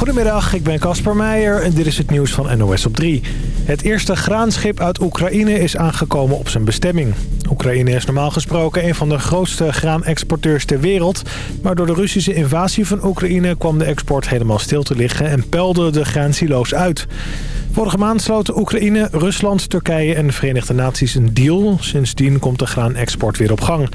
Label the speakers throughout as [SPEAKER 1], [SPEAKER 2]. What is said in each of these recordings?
[SPEAKER 1] Goedemiddag, ik ben Casper Meijer en dit is het nieuws van NOS op 3. Het eerste graanschip uit Oekraïne is aangekomen op zijn bestemming. Oekraïne is normaal gesproken een van de grootste graanexporteurs ter wereld. Maar door de Russische invasie van Oekraïne kwam de export helemaal stil te liggen en peilden de graansilo's uit. Vorige maand sloten Oekraïne, Rusland, Turkije en de Verenigde Naties een deal. Sindsdien komt de graanexport weer op gang.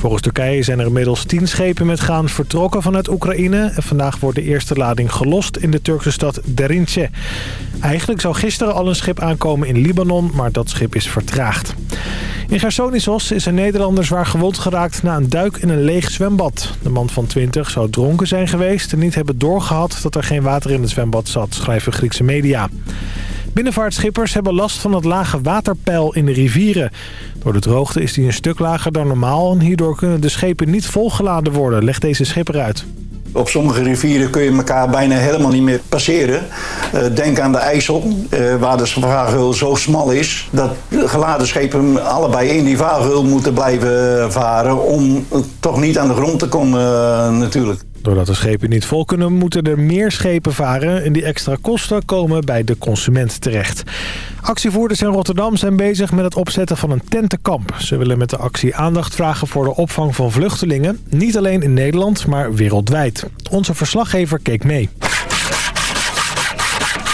[SPEAKER 1] Volgens Turkije zijn er inmiddels tien schepen met graan vertrokken vanuit Oekraïne. Vandaag wordt de eerste lading gelost in de Turkse stad Derince. Eigenlijk zou gisteren al een schip aankomen in Libanon, maar dat schip is vertraagd. In Gersonisos is een Nederlander zwaar gewond geraakt na een duik in een leeg zwembad. De man van 20 zou dronken zijn geweest en niet hebben doorgehad dat er geen water in het zwembad zat, schrijven Griekse media. Binnenvaartschippers hebben last van het lage waterpeil in de rivieren. Door de droogte is die een stuk lager dan normaal... en hierdoor kunnen de schepen niet volgeladen worden, legt deze schipper uit.
[SPEAKER 2] Op sommige rivieren kun je elkaar bijna helemaal niet meer passeren. Uh, denk aan de IJssel, uh, waar de vaargeul zo smal is... dat geladen schepen allebei in die vaargeul moeten blijven varen... om toch niet aan de grond te komen uh, natuurlijk.
[SPEAKER 1] Doordat de schepen niet vol kunnen, moeten er meer schepen varen... en die extra kosten komen bij de consument terecht. Actievoerders in Rotterdam zijn bezig met het opzetten van een tentenkamp. Ze willen met de actie aandacht vragen voor de opvang van vluchtelingen. Niet alleen in Nederland, maar wereldwijd. Onze verslaggever keek mee.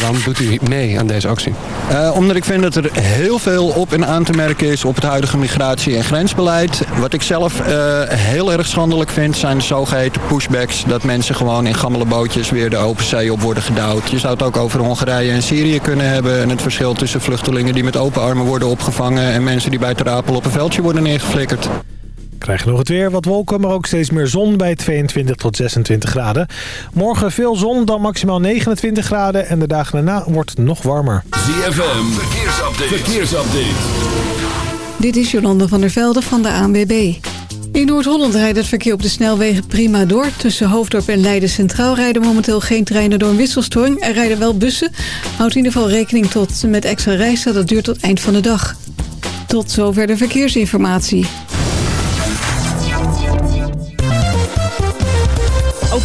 [SPEAKER 3] Waarom doet u mee aan deze actie? Uh, omdat ik vind dat er heel veel op en aan te merken is op het huidige migratie- en grensbeleid. Wat ik zelf uh, heel erg schandelijk vind zijn de zogeheten pushbacks. Dat mensen gewoon in gammele bootjes weer de open zee op worden gedouwd. Je zou het ook over Hongarije en Syrië kunnen hebben. En het verschil tussen vluchtelingen die met open armen worden opgevangen... en mensen die bij Terapel op een veldje worden neergeflikkerd.
[SPEAKER 1] Krijg je nog het weer, wat wolken, maar ook steeds meer zon bij 22 tot 26 graden. Morgen veel zon, dan maximaal 29 graden en de dagen daarna wordt het nog warmer.
[SPEAKER 4] ZFM, verkeersupdate. verkeersupdate.
[SPEAKER 5] Dit is Jolande van der Velde van de ANWB. In Noord-Holland rijdt het verkeer op de snelwegen prima door. Tussen Hoofddorp en Leiden Centraal rijden momenteel geen treinen door een wisselstoring. Er rijden wel bussen. Houd in ieder geval rekening tot met extra reizen. Dat duurt tot eind van de dag. Tot zover de verkeersinformatie.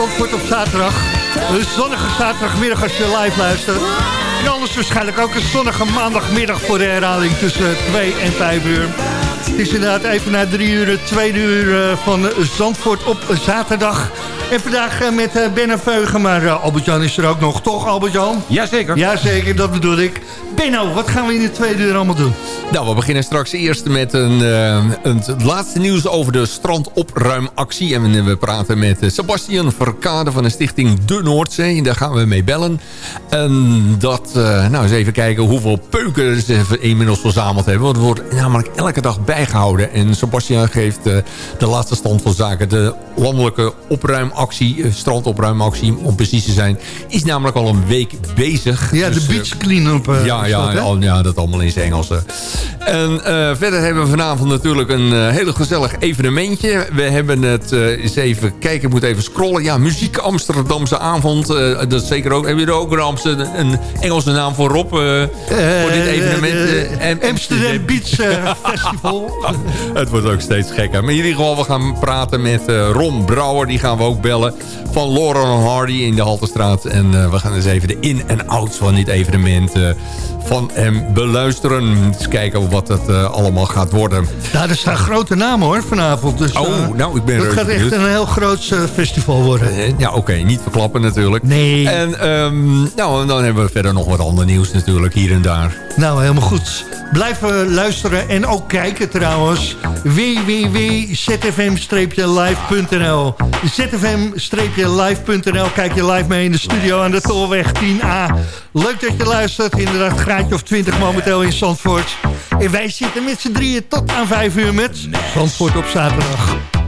[SPEAKER 6] Zandvoort op zaterdag. Een zonnige zaterdagmiddag als je live luistert. En anders waarschijnlijk ook een zonnige maandagmiddag voor de herhaling tussen 2 en 5 uur. Het is inderdaad even na 3 uur, 2 uur van Zandvoort op zaterdag. En vandaag eh, met uh, Ben Veugen, maar Albert-Jan is er ook nog, toch Albert-Jan?
[SPEAKER 7] Jazeker.
[SPEAKER 6] Jazeker, dat bedoel ik. Benno, wat gaan we in de tweede uur allemaal doen?
[SPEAKER 7] Nou, we beginnen straks eerst met een, een het laatste nieuws over de strandopruimactie. En we praten met Sebastian Verkade van de stichting De Noordzee. Daar gaan we mee bellen. En dat, nou eens even kijken hoeveel peuken ze inmiddels verzameld hebben. Want het wordt namelijk elke dag bijgehouden. En Sebastian geeft de laatste stand van zaken. De landelijke opruimactie actie, eh, strandopruimactie om precies te zijn... is namelijk al een week bezig.
[SPEAKER 6] Ja, de dus, beach clean-up.
[SPEAKER 7] Ja, ja, dat, ja, dat allemaal in zijn Engels. En uh, verder hebben we vanavond natuurlijk een uh, heel gezellig evenementje. We hebben het, eens even kijken, moet even scrollen. Ja, Muziek Amsterdamse avond. dat is zeker ook, hebben jullie ook een, een Engelse naam voor Rob? voor dit evenement?
[SPEAKER 6] Amsterdam Beach Festival.
[SPEAKER 7] het wordt ook steeds gekker. Maar in ieder geval, we gaan praten met Ron Brouwer. Die gaan we ook bellen. Van Lauren Hardy in de Halterstraat. En uh, we gaan eens even de in- en outs van dit evenement uh, van hem beluisteren. Eens kijken wat het uh, allemaal gaat worden.
[SPEAKER 6] Ja, er staan grote namen hoor vanavond. Dus,
[SPEAKER 7] oh, nou, ik ben
[SPEAKER 6] Het gaat echt een heel groot festival worden.
[SPEAKER 7] ja, oké. Okay, niet verklappen natuurlijk.
[SPEAKER 6] Nee.
[SPEAKER 7] En um, nou, dan hebben we verder nog wat ander nieuws natuurlijk hier en daar.
[SPEAKER 6] Nou, helemaal goed. Blijf luisteren en ook kijken trouwens. www.zfm-live.nl zfm-live.nl Kijk je live mee in de studio aan de Tolweg 10A. Leuk dat je luistert. Inderdaad, graadje of 20 momenteel in Zandvoort. En wij zitten met z'n drieën tot aan 5 uur met Zandvoort op zaterdag.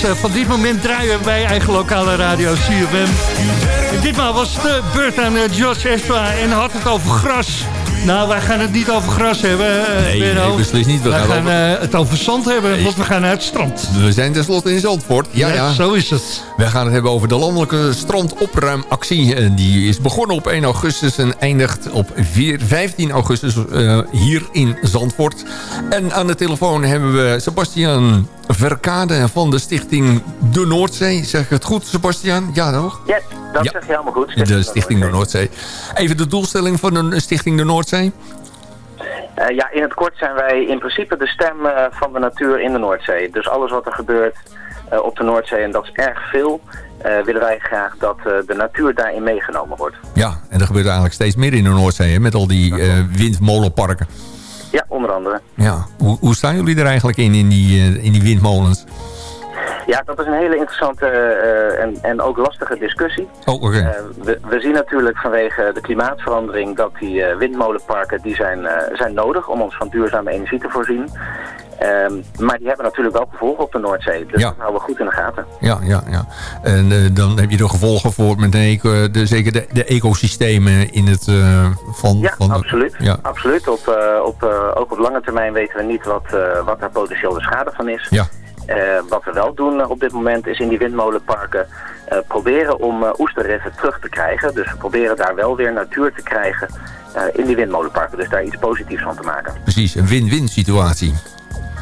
[SPEAKER 8] Hits eh, van dit moment draaien bij eigen lokale radio CFM. Ditmaal was de beurt aan eh, Josh Espa en had het over gras. Nou, wij gaan het niet over gras hebben, eh,
[SPEAKER 7] Nee, nee, beslist niet. We
[SPEAKER 8] wij
[SPEAKER 7] gaan
[SPEAKER 8] gaan
[SPEAKER 7] over-
[SPEAKER 8] eh, het over zand hebben, want we gaan naar het strand.
[SPEAKER 7] We zijn tenslotte in Zandvoort. Ja, ja.
[SPEAKER 8] zo is het.
[SPEAKER 7] We gaan het hebben over de landelijke strandopruimactie. En Die is begonnen op 1 augustus en eindigt op 4 15 augustus eh, hier in Zandvoort. En aan de telefoon hebben we Sebastian Verkade van de stichting De Noordzee. Zeg ik het goed, Sebastian? Ja, toch?
[SPEAKER 9] Ja, dat
[SPEAKER 7] Ja.
[SPEAKER 9] zeg je helemaal goed.
[SPEAKER 7] De Stichting De Noordzee. Even de doelstelling van de Stichting De Noordzee.
[SPEAKER 9] Eh, ja, in het kort zijn wij in principe de stem eh, van de natuur in de Noordzee. Dus alles wat er gebeurt eh, op de Noordzee, en dat is erg veel, willen wij graag dat de natuur daarin meegenomen wordt.
[SPEAKER 7] Ja, en dat gebeurt eigenlijk steeds meer in de Noordzee, hè, met al die windmolenparken.
[SPEAKER 9] Ja, onder andere.
[SPEAKER 7] Ja, hoe, hoe staan jullie er eigenlijk in, in die, in die windmolens?
[SPEAKER 9] Ja, dat is een hele interessante eh, en, en ook lastige discussie.
[SPEAKER 7] Oh.
[SPEAKER 9] Eh, we, we zien natuurlijk vanwege de klimaatverandering dat die eh, windmolenparken die zijn, zijn nodig om ons van duurzame energie te voorzien. Ehm, maar die hebben natuurlijk wel gevolgen op de Noordzee. Dus
[SPEAKER 7] Ja.
[SPEAKER 9] dat houden we goed in de gaten.
[SPEAKER 7] Ja, ja, ja. En dan heb je de gevolgen voor met de, de, zeker de, de ecosystemen in het... van,
[SPEAKER 9] Ja,
[SPEAKER 7] van,
[SPEAKER 9] absoluut.
[SPEAKER 7] Ja,
[SPEAKER 9] absoluut. Op, op, ook op lange termijn weten we niet wat, wat daar potentieel de schade van is.
[SPEAKER 7] ja,
[SPEAKER 9] wat we wel doen eh, op dit moment is in die windmolenparken eh, proberen om eh, oesterreffen terug te krijgen. Dus we proberen daar wel weer natuur te krijgen eh, in die windmolenparken. Dus daar iets positiefs van te maken.
[SPEAKER 7] precies. Een win-win situatie.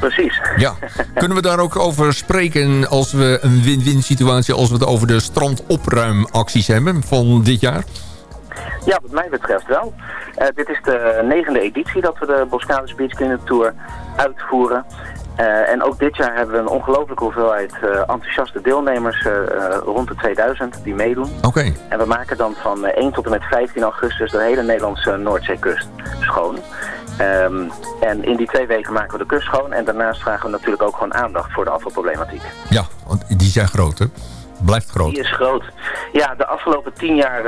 [SPEAKER 9] Precies.
[SPEAKER 7] Ja. Kunnen we daar ook over spreken als we een win-win situatie... als we het over de strandopruimacties hebben van dit jaar?
[SPEAKER 9] Ja, wat mij betreft wel. Eh, dit is de negende editie dat we de Boscalis Beach Cleanup Tour uitvoeren. Eh, en ook dit jaar hebben we een ongelooflijke hoeveelheid eh, enthousiaste deelnemers eh, rond de 2000 die meedoen.
[SPEAKER 7] Oké.
[SPEAKER 9] En we maken dan van eh, 1 tot en met 15 augustus de hele Nederlandse Noordzeekust schoon. Ehm, en in die twee weken maken we de kust schoon. En daarnaast vragen we natuurlijk ook gewoon aandacht voor de afvalproblematiek.
[SPEAKER 7] Ja, want die zijn groot, hè? Blijft groot.
[SPEAKER 9] Die is groot. Ja, de afgelopen tien jaar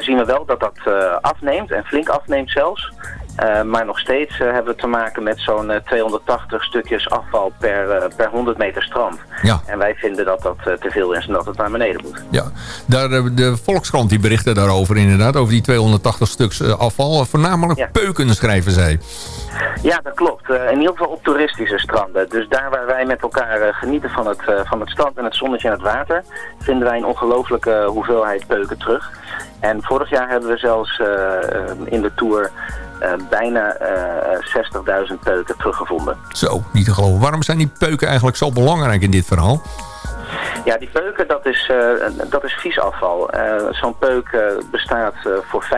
[SPEAKER 9] zien we wel dat dat afneemt en flink afneemt zelfs. Eh, maar nog steeds eh, hebben we te maken met zo'n 280 stukjes afval per, per 100 meter strand.
[SPEAKER 7] Ja.
[SPEAKER 9] En wij vinden dat dat te veel is en dat het naar beneden moet.
[SPEAKER 7] Ja, daar, de Volkskrant die berichten daarover inderdaad, over die 280 stuks afval. Voornamelijk peuken schrijven zij.
[SPEAKER 9] Ja, dat klopt. in ieder geval op toeristische stranden. Dus daar waar wij met elkaar genieten van het, van het strand en het zonnetje en het water... vinden wij een ongelofelijke hoeveelheid peuken terug. En vorig jaar hebben we zelfs in de Tour bijna uh, 60.000 peuken teruggevonden.
[SPEAKER 7] Zo, niet te geloven. Waarom zijn die peuken eigenlijk zo belangrijk in dit verhaal?
[SPEAKER 9] Ja, die peuken, dat is, uh, dat is vies afval. Uh, Zo'n peuk uh, bestaat voor 95%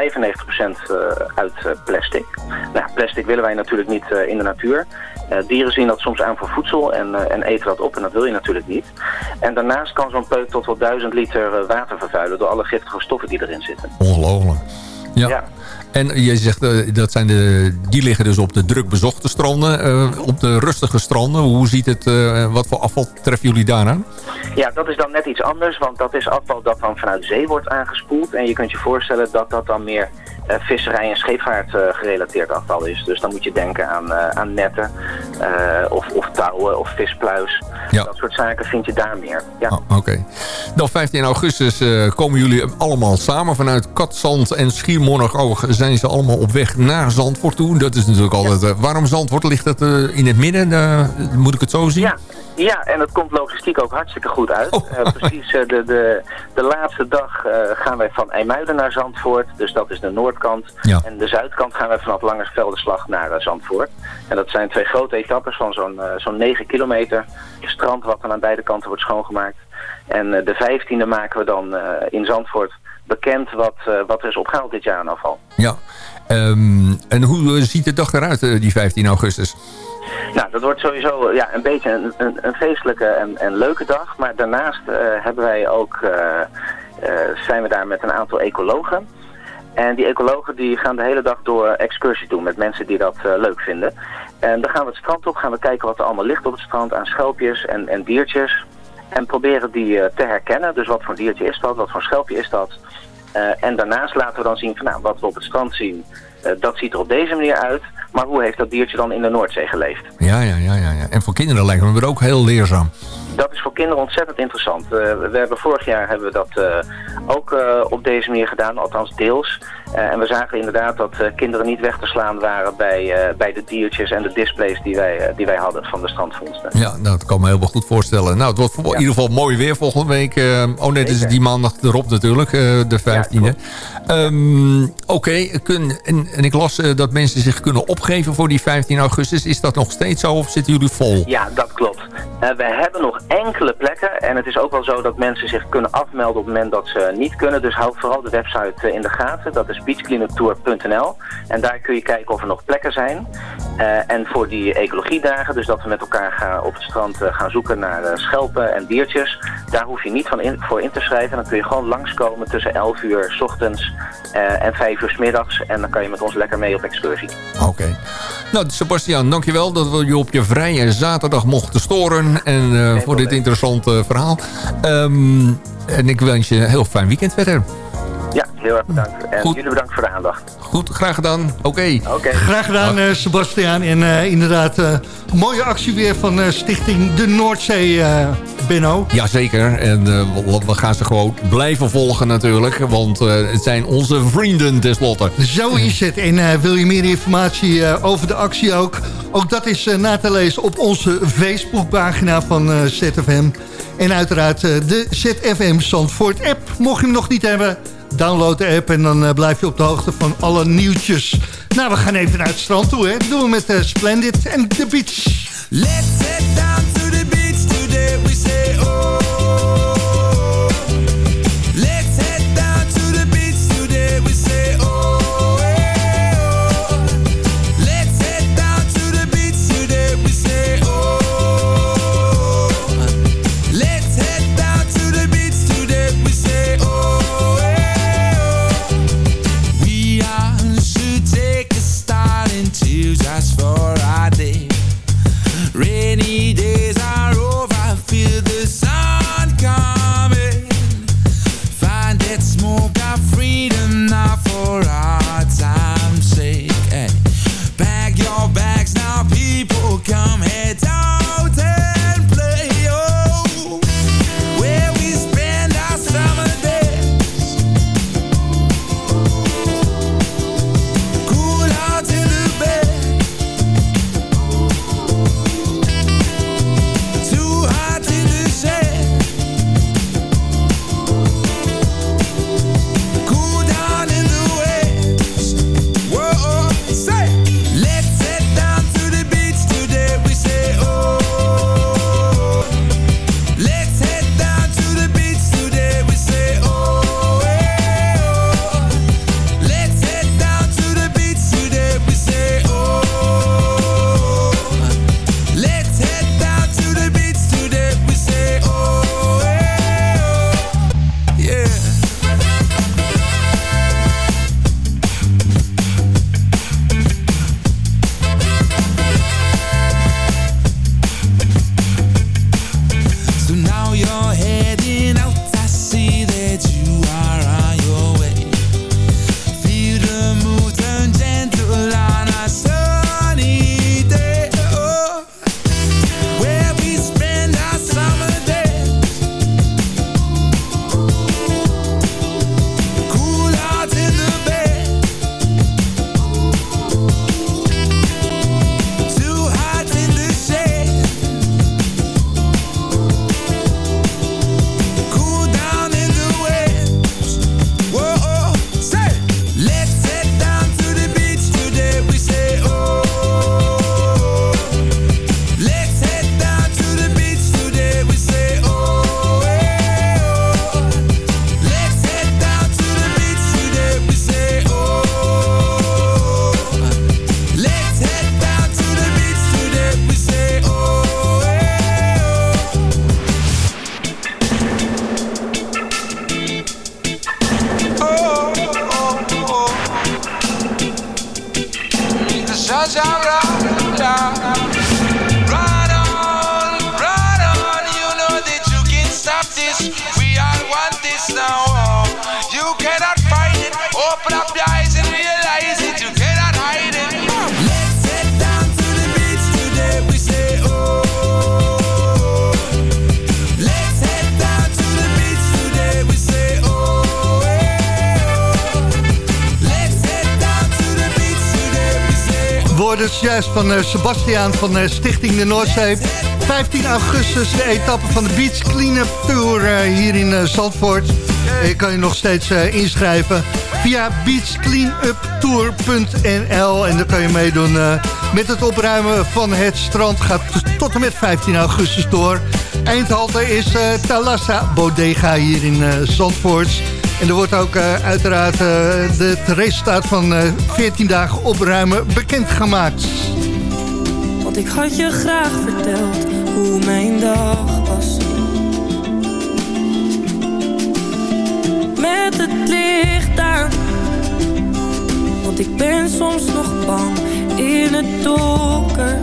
[SPEAKER 9] uit plastic. Nou, plastic willen wij natuurlijk niet in de natuur. dieren zien dat soms aan voor voedsel en, en eten dat op en dat wil je natuurlijk niet. En daarnaast kan zo'n peuk tot wel 1000 liter water vervuilen door alle giftige stoffen die erin zitten.
[SPEAKER 7] Ongelooflijk. ja. ja. En je zegt, uh, dat zijn de, die liggen dus op de druk bezochte stranden. Uh, op de rustige stranden, hoe ziet het, uh, wat voor afval treffen jullie daaraan?
[SPEAKER 9] Ja, dat is dan net iets anders, want dat is afval dat dan vanuit zee wordt aangespoeld. En je kunt je voorstellen dat dat dan meer visserij en scheepvaart uh, gerelateerd afval is. Dus dan moet je denken aan, uh, aan netten of, of touwen of vispluis. Ja. Dat soort zaken vind je daar meer. Ja.
[SPEAKER 7] Oh, Oké. Okay. Dan 15 augustus komen jullie allemaal samen vanuit Katzand en Schiermonnikoog zijn ze allemaal op weg naar Zandvoort toe. Dat is natuurlijk altijd... Ja. waarom Zandvoort? Ligt dat in het midden? moet ik het zo zien?
[SPEAKER 9] Ja. Ja, en het komt logistiek ook hartstikke goed uit. Oh. Uh, precies uh, de, de, de laatste dag uh, gaan wij van IJmuiden naar Zandvoort. Dus dat is de noordkant. Ja. En de zuidkant gaan wij vanaf Langersveldenslag naar Zandvoort. En dat zijn twee grote etappes van zo'n zo'n 9 kilometer. Strand wat dan aan beide kanten wordt schoongemaakt. En de vijftiende maken we dan in Zandvoort bekend wat, wat er is opgehaald dit jaar aan afval.
[SPEAKER 7] Ja, um, en hoe ziet de dag eruit, die 15 augustus?
[SPEAKER 9] Nou, dat wordt sowieso ja, een beetje een, een, feestelijke en, leuke dag. Maar daarnaast uh, hebben wij ook, uh, uh, zijn we daar met een aantal ecologen. En die ecologen die gaan de hele dag door excursie doen met mensen die dat leuk vinden. En dan gaan we het strand op, gaan we kijken wat er allemaal ligt op het strand aan schelpjes en, en diertjes. En proberen die te herkennen. Dus wat voor diertje is dat, wat voor schelpje is dat. en daarnaast laten we dan zien van nou, wat we op het strand zien, dat ziet er op deze manier uit. Maar hoe heeft dat diertje dan in de Noordzee geleefd?
[SPEAKER 7] Ja, ja, ja. ja. En voor kinderen lijkt me ook heel leerzaam.
[SPEAKER 9] Dat is voor kinderen ontzettend interessant. Uh, we hebben vorig jaar hebben we dat uh, ook uh, op deze manier gedaan, althans deels. en we zagen inderdaad dat kinderen niet weg te slaan waren bij, bij de diertjes en de displays die wij, die wij hadden van de strandvondsten.
[SPEAKER 7] Ja, nou, dat kan me heel goed voorstellen. Nou, het wordt in ieder geval mooi weer volgende week. oh nee, het is die maandag erop natuurlijk, de 15e. Ja, um, Oké, okay, en, en ik las dat mensen zich kunnen opgeven voor die 15 augustus. Is dat nog steeds zo of zitten jullie vol?
[SPEAKER 9] Ja, dat klopt. we hebben nog enkele plekken. En het is ook wel zo dat mensen zich kunnen afmelden op het moment dat ze niet kunnen. Dus hou vooral de website eh, in de gaten. Dat is beachcleanuptour.nl. En daar kun je kijken of er nog plekken zijn. Uh, en voor die ecologiedagen, dus dat we met elkaar gaan op het strand uh, gaan zoeken naar schelpen en diertjes. Daar hoef je niet van voor in te schrijven. Dan kun je gewoon langskomen tussen 11 uur s ochtends en 5 uur s middags. En dan kan je met ons lekker mee op excursie.
[SPEAKER 7] Oké. Nou, Sebastian, dankjewel dat we je op je vrije zaterdag mochten storen. En voor dit interessante verhaal. Um, en ik wens je een heel fijn weekend verder.
[SPEAKER 9] Heel erg bedankt. En Goed. jullie bedankt voor de aandacht.
[SPEAKER 7] Goed, graag gedaan. Oké. Okay.
[SPEAKER 9] Okay.
[SPEAKER 8] Graag gedaan, uh, Sebastiaan. En uh, inderdaad, uh, mooie actie weer van Stichting De Noordzee, Benno.
[SPEAKER 7] Jazeker. En we gaan ze gewoon blijven volgen natuurlijk. Want het zijn onze vrienden tenslotte.
[SPEAKER 8] Zo is het. En wil je meer informatie over de actie ook? Ook dat is na te lezen op onze Facebookpagina van ZFM. En uiteraard de ZFM Zandvoort app. Mocht je hem nog niet hebben... Download de app en dan uh, blijf je op de hoogte van alle nieuwtjes. Nou, we gaan even naar het strand toe, hè. Dat doen we met uh, Splendid en The Beach. Let's head down to the beach today, we say oh.
[SPEAKER 10] Jah.
[SPEAKER 8] Woorden juist van eh, Sebastiaan van eh, Stichting de Noordzee. 15 augustus de etappe van de Beach Cleanup Tour eh, hier in Zandvoort. Je kan je nog steeds inschrijven via beachcleanuptour.nl en dan kan je meedoen met het opruimen van het strand. Gaat tot en met 15 augustus door. Eindhalte is Talassa Bodega hier in Zandvoort. En er wordt ook eh, uiteraard eh, de- het resultaat van eh 14 dagen opruimen bekendgemaakt.
[SPEAKER 11] Want ik had je graag verteld hoe mijn dag was. Met het licht aan. Want ik ben soms nog bang in het donker.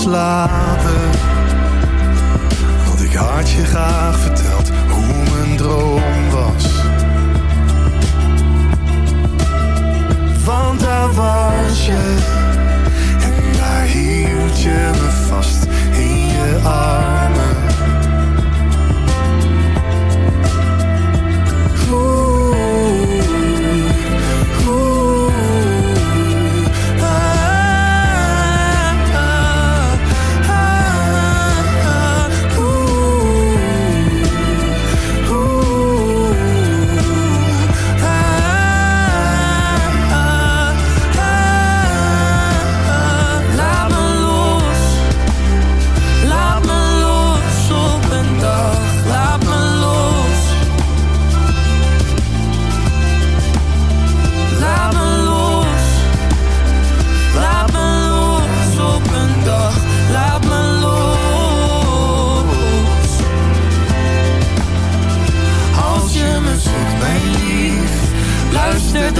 [SPEAKER 12] Slapen, want ik had je graag verteld hoe mijn droom was. Want daar was je, en daar hield je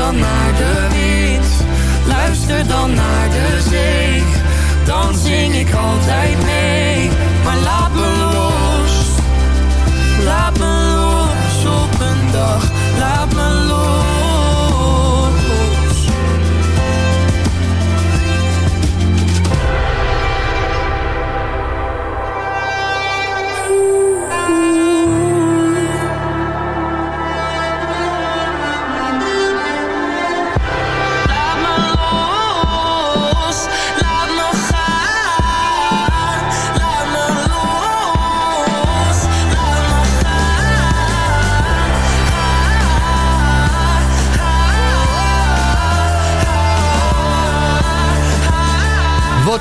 [SPEAKER 11] dan naar de wind, luister dan naar de zee. Dan zing ik altijd mee, maar laat me los. Laat me los op een dag,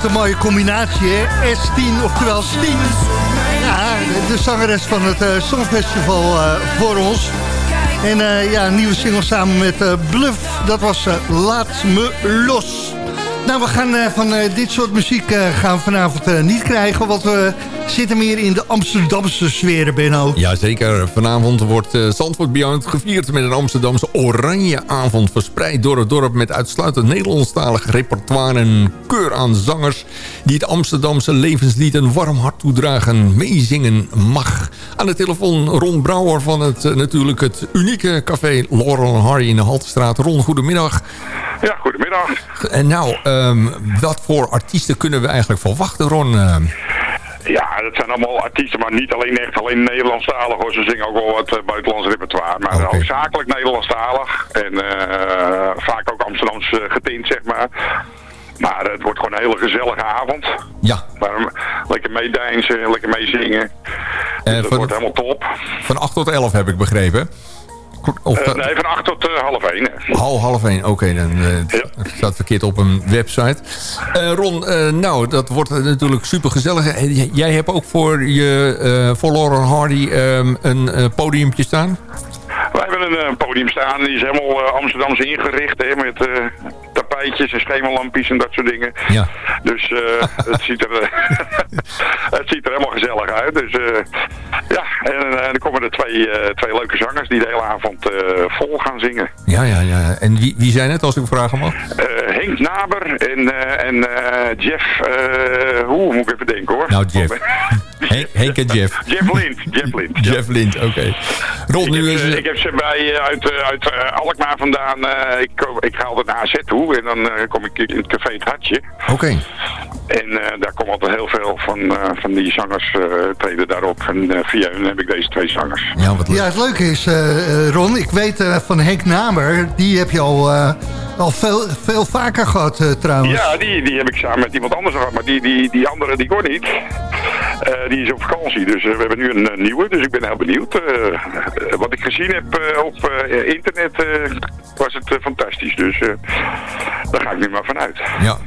[SPEAKER 8] Een mooie combinatie, hè? S10, oftewel Stien. Ja, de zangeres van het eh, Songfestival eh, voor ons. En eh, ja, een nieuwe single samen met Bluff. Dat was Laat me los. Nou, we gaan van dit soort muziek gaan vanavond niet krijgen... want we zitten meer in de Amsterdamse sferen, Benno.
[SPEAKER 7] Jazeker, vanavond wordt uh, Zandvoort Beyond gevierd met een Amsterdamse oranje avond. Verspreid door het dorp met uitsluitend Nederlandstalig repertoire en keur aan zangers... die het Amsterdamse levenslied een warm hart toedragen. Meezingen mag. Aan de telefoon Ron Brouwer van het uh, natuurlijk het unieke café Laurel Hardy in de Haltestraat. Ron, goedemiddag.
[SPEAKER 13] Ja, goedemiddag.
[SPEAKER 7] En nou, um, wat voor artiesten kunnen we eigenlijk verwachten, Ron?
[SPEAKER 13] Ja, dat zijn allemaal artiesten, maar niet alleen echt alleen Nederlandstalig hoor. Ze zingen ook wel wat uh, buitenlands repertoire, maar okay. hoofdzakelijk Nederlandstalig. En uh, vaak ook Amsterdams uh, getint, zeg maar. Maar het wordt gewoon een hele gezellige avond.
[SPEAKER 7] Ja.
[SPEAKER 13] Lekker meedijnsen, lekker meezingen. Dus dat wordt helemaal top.
[SPEAKER 7] Van 8 tot 11 heb ik begrepen.
[SPEAKER 13] Of, uh, nee, van 8 tot uh, half 1.
[SPEAKER 7] Half, half 1, oké. Okay, dan uh, ja. staat verkeerd op een website. Ron, nou, dat wordt natuurlijk super gezellig. Jij hebt ook voor, je, voor Lauren Hardy um, een podiumpje staan?
[SPEAKER 13] Wij hebben een podium staan. Die is helemaal Amsterdams ingericht. Hè, met tapijtjes en schemerlampjes en dat soort dingen.
[SPEAKER 7] Ja.
[SPEAKER 13] Dus het, ziet er, het ziet er helemaal gezellig uit. Dus ja, en dan komen er twee, twee leuke zangers die de hele avond vol gaan zingen.
[SPEAKER 7] Ja, ja, ja. En wie, wie zijn het, als ik vragen mag?
[SPEAKER 13] Henk Naber en, en Jeff... hoe moet ik even denken, hoor.
[SPEAKER 7] Nou, Jeff. Henk, Henk en Jeff.
[SPEAKER 13] Jeff Lind. Jeff Lind.
[SPEAKER 7] Jeff Lind, oké. Okay.
[SPEAKER 13] Nu is... ik heb ze bij, uit, uit Alkmaar vandaan... ik, ik ga altijd naar AZ toe en dan kom ik in het café Het Hartje.
[SPEAKER 7] Oké. Okay.
[SPEAKER 13] En daar komen altijd heel veel van, van die zangers treden daarop. En via hun heb ik deze twee zangers.
[SPEAKER 7] Ja, wat leuk.
[SPEAKER 8] Ja, het leuke is, uh, Ron, ik weet uh, van Henk Namer, die heb je al, uh, al veel, veel vaker gehad trouwens.
[SPEAKER 13] Ja, die, die heb ik samen met iemand anders gehad, maar die, die, die andere die kon niet. die is op vakantie, dus we hebben nu een nieuwe, dus ik ben heel benieuwd. wat ik gezien heb op internet was het fantastisch, dus daar ga ik nu maar vanuit.
[SPEAKER 7] Ja.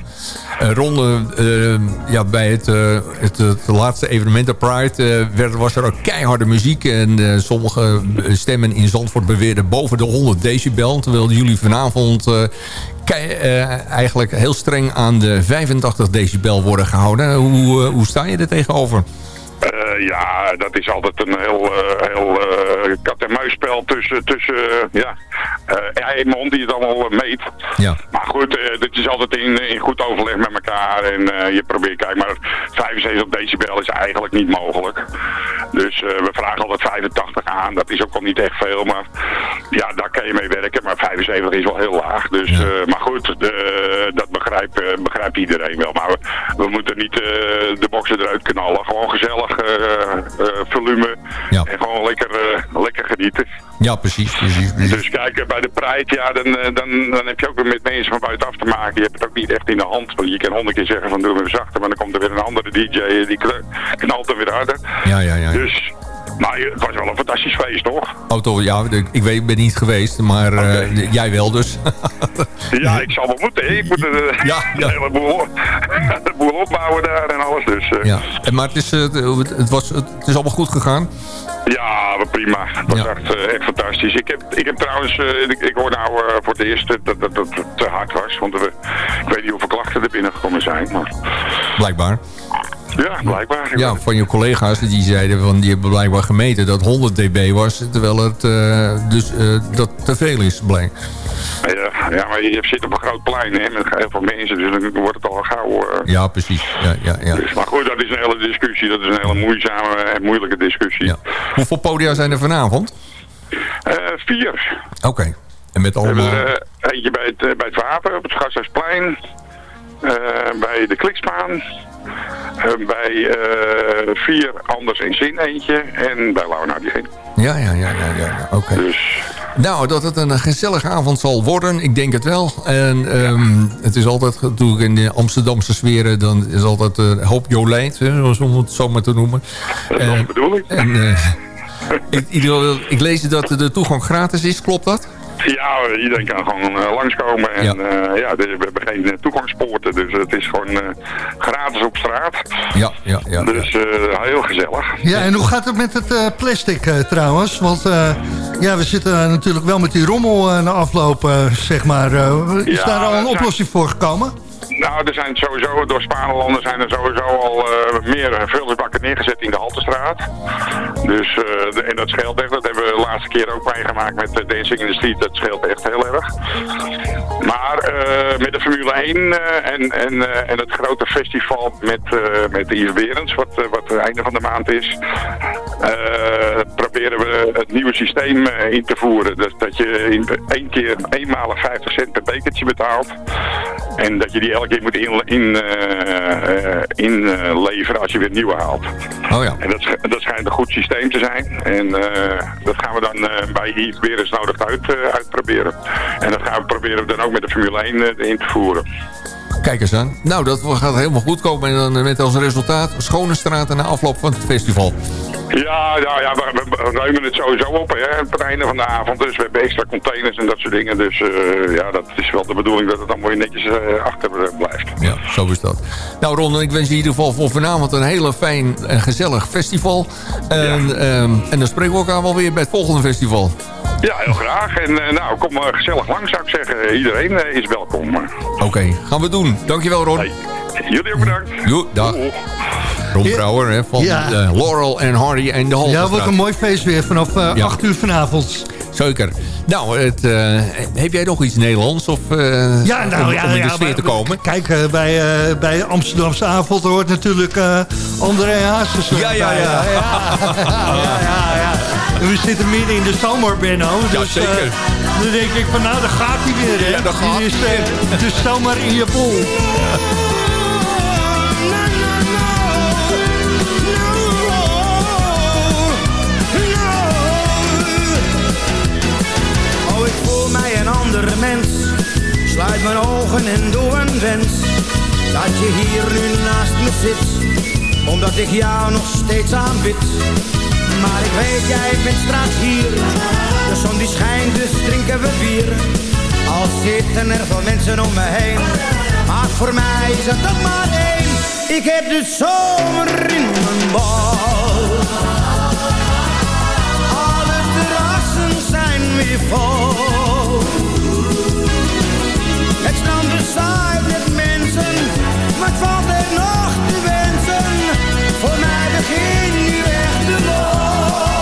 [SPEAKER 7] Uh, Ron, uh, ja, bij het, uh, het, het, laatste evenement, de Pride, werd, was er ook keiharde muziek. En sommige stemmen in Zandvoort beweerden boven de 100 decibel. Terwijl jullie vanavond eigenlijk heel streng aan de 85 decibel worden gehouden. Hoe, hoe sta je er tegenover?
[SPEAKER 13] Uh, ja, dat is altijd een heel, uh, heel uh, kat-en-muisspel tussen, tussen ja, Eimond die het allemaal meet.
[SPEAKER 7] Ja.
[SPEAKER 13] Maar goed, dat is altijd in, in goed overleg met elkaar en je probeert, kijk maar, 75 decibel is eigenlijk niet mogelijk. Dus we vragen altijd 85 aan, dat is ook al niet echt veel, maar ja, daar kan je mee werken, maar 75 is wel heel laag. Dus, ja. maar goed, de, dat begrijpt, begrijpt iedereen wel. Maar we, we moeten niet de boksen eruit knallen, gewoon gezellig volume.
[SPEAKER 7] Ja.
[SPEAKER 13] En gewoon lekker, lekker genieten.
[SPEAKER 7] Ja, precies. precies, precies.
[SPEAKER 13] Dus kijk, bij de Pride, ja, dan, dan, dan heb je ook met mensen van buitenaf te maken. Je hebt het ook niet echt in de hand. Want je kan honderd keer zeggen van doe hem zachter, maar dan komt er weer een andere DJ die knalt er weer harder.
[SPEAKER 7] Ja, ja, ja.
[SPEAKER 13] Dus... Maar het was wel een fantastisch feest, toch?
[SPEAKER 7] Oh, toch? Ja, ik, weet, ik ben niet geweest, maar okay. uh, jij wel dus.
[SPEAKER 13] ja, ik zal wel moeten. Ik moet uh,
[SPEAKER 7] ja, ja.
[SPEAKER 13] een heleboel de boel opbouwen daar en alles. Dus, uh.
[SPEAKER 7] ja. Maar het is, het, was, het is allemaal goed gegaan?
[SPEAKER 13] Ja, prima. Was ja. echt, echt fantastisch. Ik heb, ik heb trouwens, ik, ik hoor nou voor het eerst dat, dat, dat het te hard was. Want we, ik weet niet hoeveel klachten er binnengekomen zijn. Maar...
[SPEAKER 7] Blijkbaar.
[SPEAKER 13] Ja, blijkbaar.
[SPEAKER 7] Ja, van je collega's die zeiden van die hebben blijkbaar gemeten dat 100 dB was, terwijl het uh, dus uh, dat te veel is, blijkt.
[SPEAKER 13] Ja, ja, maar je zit op een groot plein hè, met heel veel mensen, dus dan wordt het al gauw... Uh...
[SPEAKER 7] Ja, precies. Ja, ja, ja.
[SPEAKER 13] Dus, maar goed, dat is een hele discussie. Dat is een hele moeizame en moeilijke discussie.
[SPEAKER 7] Ja. Hoeveel podia zijn er vanavond?
[SPEAKER 13] vier.
[SPEAKER 7] Oké. Okay. En met allemaal...
[SPEAKER 13] Er, eentje bij het, bij het water op het Gasthuisplein. bij de Klikspaan. Uh, bij uh, vier anders in zin eentje en bij Launa die heen.
[SPEAKER 7] Ja, ja, ja, ja, ja. oké. Okay.
[SPEAKER 13] Dus...
[SPEAKER 7] Nou, dat het een gezellige avond zal worden, ik denk het wel. En um, het is altijd, natuurlijk in de Amsterdamse sferen, dan is altijd uh, hoop Jolijt, zoals om het zo maar te noemen.
[SPEAKER 13] Dat uh, bedoel ik.
[SPEAKER 7] En, uh, ik, ik lees dat de toegang gratis is, klopt dat?
[SPEAKER 13] Ja, iedereen kan gewoon uh, langskomen. En ja, uh, ja we hebben geen uh, toegangspoorten, dus het is gewoon gratis op straat.
[SPEAKER 7] Ja, ja, ja.
[SPEAKER 13] Dus heel gezellig.
[SPEAKER 8] Ja, en hoe gaat het met het plastic trouwens? Want ja, we zitten natuurlijk wel met die rommel na afloop, zeg maar. is
[SPEAKER 13] ja,
[SPEAKER 8] daar al een oplossing voor gekomen?
[SPEAKER 13] Nou, er zijn sowieso, door Spanelanden zijn er sowieso al eh, meer vullersbakken neergezet in de Haltestraat. Dus, eh, en dat scheelt echt. Dat hebben we de laatste keer ook meegemaakt met eh, Dancing in. Dat scheelt echt heel erg. Maar met de Formule 1 eh, en, en, en het grote festival met, met de Yves Berends, wat, wat het einde van de maand is, proberen we het nieuwe systeem in te voeren. Dus dat je in één keer eenmalig 50 cent per bekertje betaalt. En dat je die elke keer moet inleveren in, eh, eh, inleveren als je weer nieuwe haalt.
[SPEAKER 7] Oh ja.
[SPEAKER 13] En dat, dat schijnt een goed systeem te zijn. En eh, dat gaan we dan eh, bij Yves weer eens nodig uit, eh, uitproberen. En dat gaan we proberen dan ook met de Formule 1 eh, in te voeren.
[SPEAKER 7] Kijk eens aan. Nou, dat gaat helemaal goed komen. En dan met als resultaat schone straten na afloop van het festival.
[SPEAKER 13] Ja, ja, ja we, we- ruimen het sowieso op hè, het einde van de avond. Dus we hebben extra containers en dat soort dingen. Dus eh, ja, dat is wel de bedoeling dat het dan mooi netjes eh, achter eh, blijft.
[SPEAKER 7] Ja, zo is dat. Nou Ron, ik wens je in ieder geval voor vanavond een hele fijn en gezellig festival. En, ehm, en dan spreken we elkaar wel weer bij het volgende festival.
[SPEAKER 13] Ja, heel graag. En eh, nou, kom gezellig lang zou ik zeggen. Iedereen eh, is welkom.
[SPEAKER 7] Oké, gaan we doen. Dankjewel Ron.
[SPEAKER 13] Jullie ook bedankt.
[SPEAKER 7] Jo, dag. Ron Brouwer hè, van
[SPEAKER 8] Ja.
[SPEAKER 7] eh, Laurel en Hardy en de Haltestraat.
[SPEAKER 8] Ja, wat een mooi feest weer vanaf
[SPEAKER 7] Ja.
[SPEAKER 8] 8 uur vanavond.
[SPEAKER 7] Zeker. Nou, het, eh, heb jij nog iets Nederlands of, eh,
[SPEAKER 8] Ja, nou
[SPEAKER 7] om,
[SPEAKER 8] ja,
[SPEAKER 7] om in de
[SPEAKER 8] ja,
[SPEAKER 7] sfeer
[SPEAKER 8] maar-
[SPEAKER 7] te komen?
[SPEAKER 8] Kijk, bij, eh, bij Amsterdamse avond hoort natuurlijk eh André Hazes.
[SPEAKER 7] Ja, ja, ja.
[SPEAKER 8] ja, ja, ja, We zitten midden in de zomer, Benno.
[SPEAKER 7] Ja,
[SPEAKER 8] Dus,
[SPEAKER 7] zeker.
[SPEAKER 8] eh, dan denk ik van, nou, daar gaat hij weer, hè.
[SPEAKER 7] Ja, daar gaat
[SPEAKER 8] Hier is
[SPEAKER 7] hij
[SPEAKER 8] eh, de zomer in je bol.
[SPEAKER 14] Oh, ik voel mij een andere mens. Sluit mijn ogen en doe een wens. Dat je hier nu naast me zit. Omdat ik jou nog steeds aanbid. Maar ik weet, jij bent straks hier. De zon die schijnt, dus drinken we bier. Al zitten er veel mensen om me heen. Maar voor mij is het toch maar één. Ik heb de zomer in mijn bal. Alle terrassen zijn weer vol. Het strand bezaaid met mensen, maar het valt er nog te wensen. Voor mij begint nu echt de lol.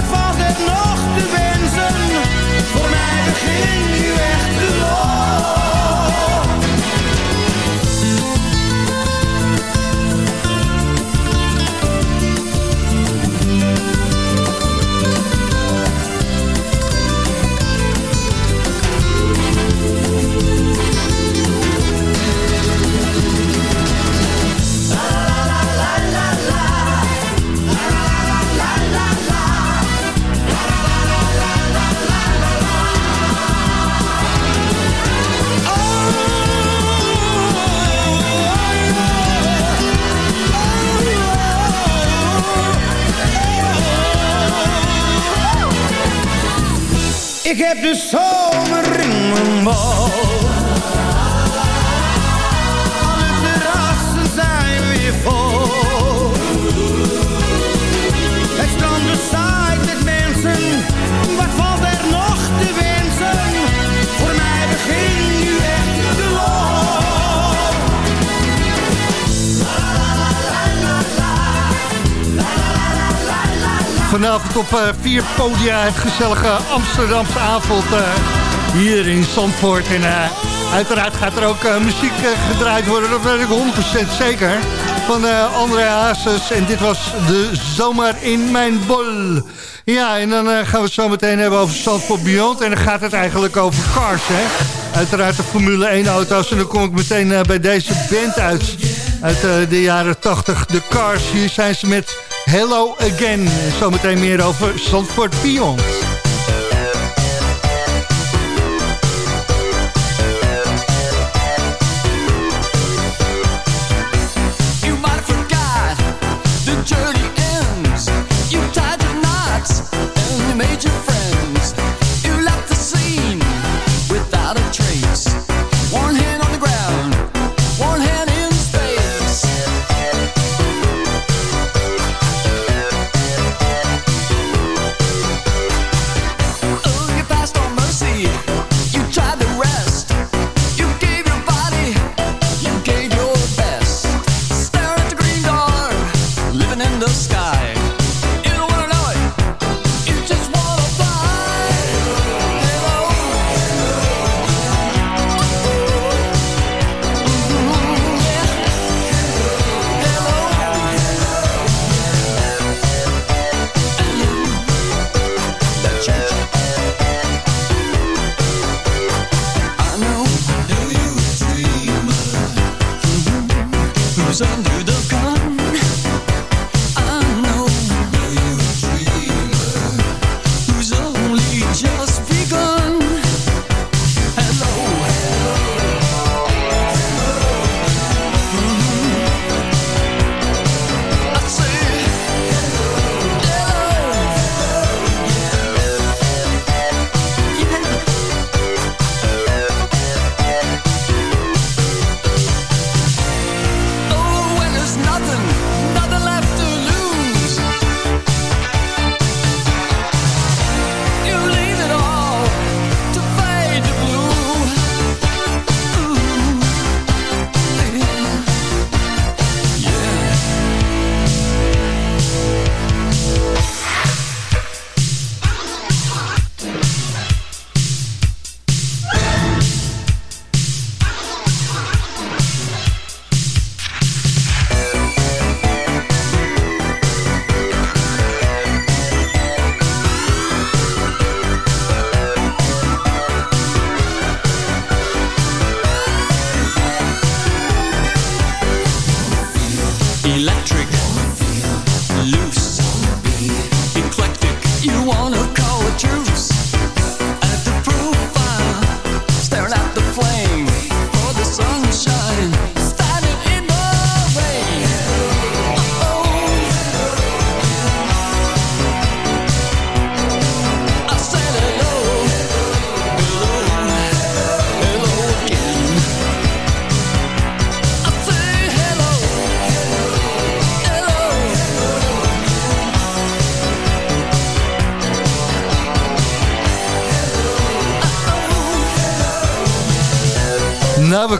[SPEAKER 14] wat valt er nog te wensen? Voor mij begint nu echt de Ik heb de zomer in mijn bal.
[SPEAKER 8] Vanavond op eh, vier podia het gezellige Amsterdamse avond. eh, hier in Zandvoort. En eh, uiteraard gaat er ook muziek gedraaid worden, dat weet ik 100% zeker. Van André Hazes en dit was de Zomer in mijn bol. Ja, en dan gaan we het zo meteen hebben over Zandvoort Beyond. En dan gaat het eigenlijk over cars, hè. Uiteraard de Formule 1 auto's. En dan kom ik meteen bij deze band uit. Uit de jaren 80, de Cars. Hier zijn ze met Hello Again. Zometeen meer over Zandvoort Beyond.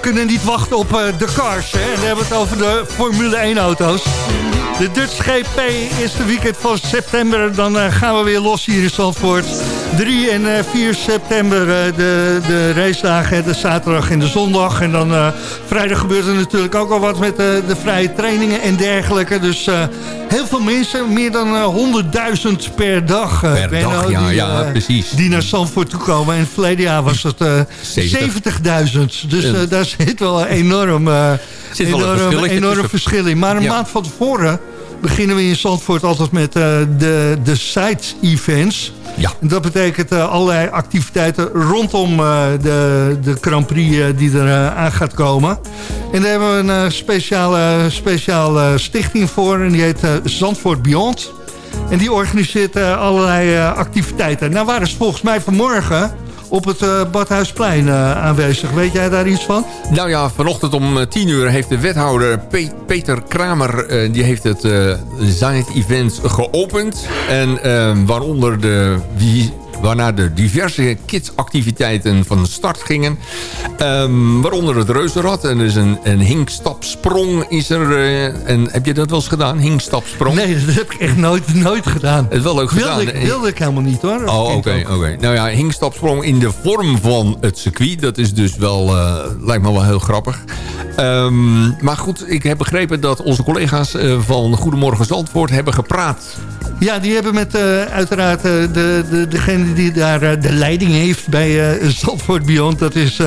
[SPEAKER 8] We kunnen niet wachten op uh, de cars. Hè? En dan hebben we het over de Formule 1 auto's. De Dutch GP is de weekend van september. Dan uh, gaan we weer los hier in Zandvoort. 3 en uh, 4 september uh, de, de racedagen. De zaterdag en de zondag. En dan vrijdag gebeurt er natuurlijk ook al wat met de vrije trainingen en dergelijke. Dus heel veel mensen, meer dan 100.000 per dag.
[SPEAKER 7] per dag, ja,
[SPEAKER 8] die,
[SPEAKER 7] ja, precies.
[SPEAKER 8] Die naar Zandvoort toe komen. En het verleden jaar was het 70.000. dus daar zit wel een enorm,
[SPEAKER 7] zit
[SPEAKER 8] enorm,
[SPEAKER 7] wel een
[SPEAKER 8] enorm verschil in. Maar een
[SPEAKER 7] Ja.
[SPEAKER 8] maand van tevoren beginnen we in Zandvoort altijd met eh, de, de side-events.
[SPEAKER 7] Ja.
[SPEAKER 8] En dat betekent eh, allerlei activiteiten rondom eh, de, de Grand Prix die er aan gaat komen. En daar hebben we een speciale, speciale stichting voor. En die heet Zandvoort Beyond. En die organiseert allerlei activiteiten. Nou waren ze volgens mij vanmorgen op het eh, Badhuisplein eh, aanwezig. Weet jij daar iets van?
[SPEAKER 7] Nou ja, vanochtend om eh, 10 uur heeft de wethouder Pe- Peter Kramer... eh, die heeft het eh Zide Event geopend. En eh, waaronder de wie Waarna de diverse kidsactiviteiten van start gingen. Ehm, waaronder het reuzenrad. En is een, een hinkstapsprong is er. eh, en heb je dat wel eens gedaan? Hinkstapsprong?
[SPEAKER 8] Nee, dat heb ik echt nooit, nooit gedaan.
[SPEAKER 7] Het is wel leuk
[SPEAKER 8] wilde
[SPEAKER 7] gedaan.
[SPEAKER 8] Ik, wilde ik helemaal niet hoor.
[SPEAKER 7] Oh, oké, oké. Nou ja, hinkstapsprong in de vorm van het circuit. Dat is dus wel, eh, lijkt me wel heel grappig. Ehm, maar goed, ik heb begrepen dat onze collega's eh, van Goedemorgen Zandvoort hebben gepraat.
[SPEAKER 8] Ja, die hebben met eh, uiteraard eh, de, de, degene die daar eh, de leiding heeft bij Zandvoort Beyond. Dat is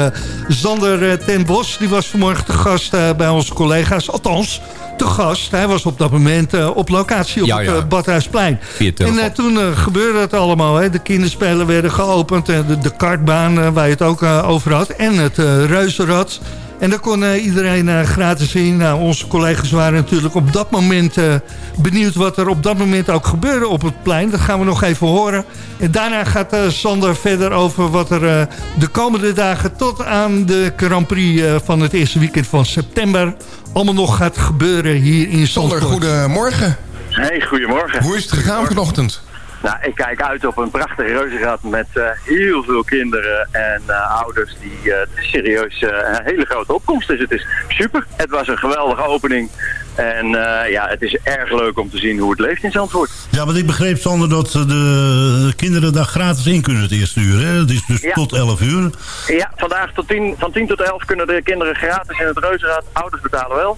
[SPEAKER 8] Sander eh, ten Bos. Die was vanmorgen te gast bij onze collega's. Althans, te gast. Hij was op dat moment op locatie op
[SPEAKER 7] Ja,
[SPEAKER 8] Badhuisplein. En toen gebeurde het allemaal. Hè. De kinderspelen werden geopend. de, de kartbaan waar je het ook over had. En het reuzenrad. En daar kon eh, iedereen eh, gratis in. Nou, onze collega's waren natuurlijk op dat moment eh, benieuwd wat er op dat moment ook gebeurde op het plein. Dat gaan we nog even horen. En daarna gaat eh, Sander verder over wat er eh, de komende dagen tot aan de Grand Prix eh, van het eerste weekend van september allemaal nog gaat gebeuren hier in
[SPEAKER 15] Sander,
[SPEAKER 8] Zandvoort.
[SPEAKER 15] goedemorgen.
[SPEAKER 16] Hey, goedemorgen.
[SPEAKER 15] Hoe is het gegaan vanochtend?
[SPEAKER 16] Nou, ik kijk uit op een prachtig reuzenrad met eh, heel veel kinderen en eh, ouders die het is serieus eh, een hele grote opkomst is. Het is super. Het was een geweldige opening. En ja, het is erg leuk om te zien hoe het leeft in Zandvoort.
[SPEAKER 17] Ja, want ik begreep, Sander, dat de kinderen daar gratis in kunnen het eerste uur. Hè? Het is dus
[SPEAKER 16] Ja.
[SPEAKER 17] tot 11 uur.
[SPEAKER 16] Ja, vandaag tot 10, van 10 tot 11 kunnen de kinderen gratis in het reuzenrad. Ouders betalen wel.